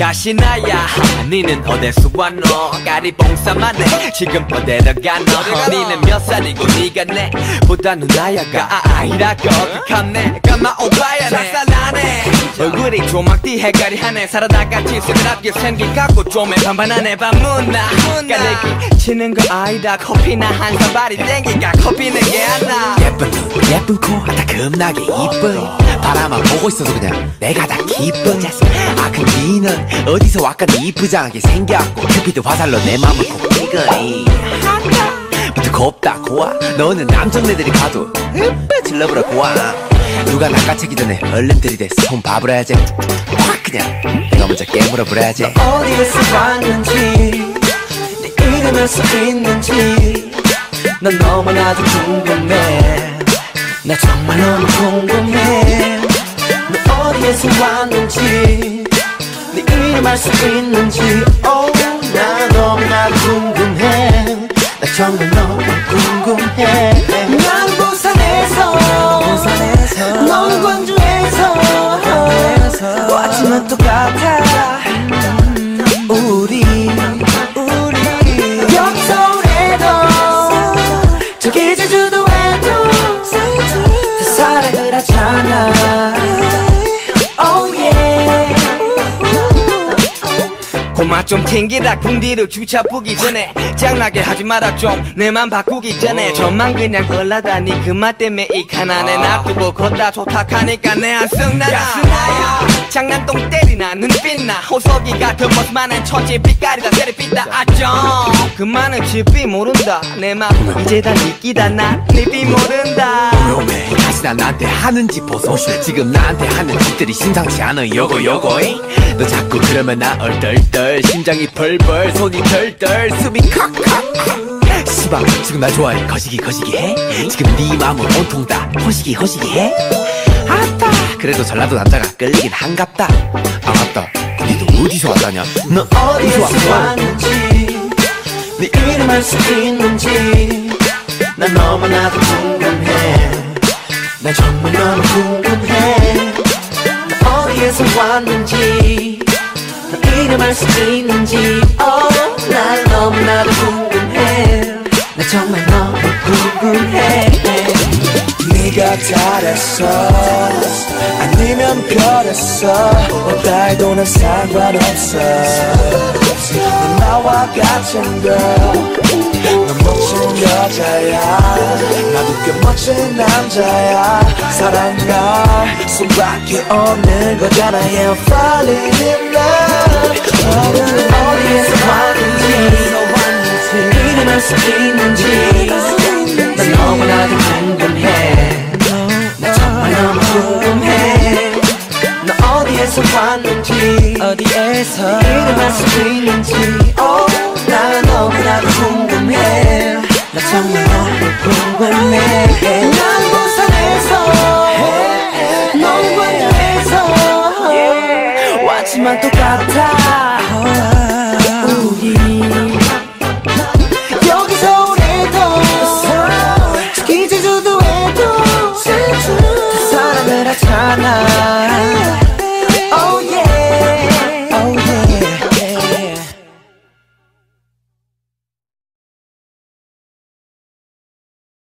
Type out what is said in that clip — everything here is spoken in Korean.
가시나야? 니는 어디서 왔노 까리봉사만해. 지금 어디로 가노 니는 몇 살이고 니가 내 보다 누나야가. 아, 아이라고 어떡하네. 까마 오바야 낯살나네. 얼굴이 조막띠 해가리 하네. 살아다같이 새드랍게 생긴 갖고 좀에 반반하네. 반문나. 까내기 치는 거 아니다. 커피나 한 사발이 땡기가 커피는 게 하나. 예쁜 눈 예쁜 코 다 겁나게 이뻐 바라만 보고 있어도 그냥 내가 다 기뻐 아 근데 니는 어디서 왔건 이쁘장하게 생겨갖고 큐피드 화살로 내 맘을 콕 부터 곱다 고와 너는 남정네들이 가도 으빠 질러버려 고와 누가 낚아채기 전에 얼른 들이대 손 봐버려야지. 확 그냥 내가 먼저 깨물어 버려야지. 어디에서 왔는지 써 있는지 난 너무나도 궁금해. 나 정말 너무 궁금해. 너 어디에서 왔는지 네 이름 알 수 있는지. Oh, 나 너무나도 궁금해. 나 정말 너무 궁금해. 난 부산에서 넌 광주에서. 하지만 똑같아 고마 좀 튕기라 궁디를 주차 보기 전에 짱나게 하지 마라 좀. 내맘 바꾸기 전에 저만 그냥 올라다니. 그말 때문에 이 가난에 놔두고 걷다 좋다 하니까 내 한승 나라 장난똥 때리나 눈빛나 호석이 같은 모습만은 천지 빛깔이다. 세리 빛다. 아정 그만은 집이 모른다. 내 맘 이제 다 느끼다. 난네비 모른다. 위험해 다시나 나한테 하는 짓 보소. 지금 나한테 하는 짓들이 심상치 않아. 요거 요거 잉? 너 자꾸 그러면 나 얼떨떨. 심장이 벌벌 손이 덜덜. 숨이 칵칵 지금 날 좋아해. 거시기 거시기 해. 지금 네 마음은 온통 다. 호시기 호시기 해 아따. 그래도 전라도 남자가 끌리긴 한갑다. 아 맞다. 니도 어디서 왔다냐? 너 어디서 왔어? 네 이름 알 수 있는지. 난 너무나도 궁금해. 난 정말 너무 궁금해. 너 어디에서 왔는지 너 이름 알 수 있는지. oh, 난 너무나도 궁금해. 난 정말 너무 궁금해 네가 달했어. 아니면 별했어. 해도 난 상관없어. 넌 나와 같은 girl 넌 멋진 여자야. 나도 꽤 멋진 남자야. 사랑할 수밖에 없는 거잖아. Yeah, I'm falling in love. 어디에서 왔는지 이름 알수 있는지 어디에서 일어날 수 있는지 oh, 난 너무나도 궁금해. 나 정말 너무 궁금해. 난 부산에서 넌 관해서, 왔지만 예. 똑같아. 우리 여기 서울에도 특히 제주도에도 다 사랑을 하잖아.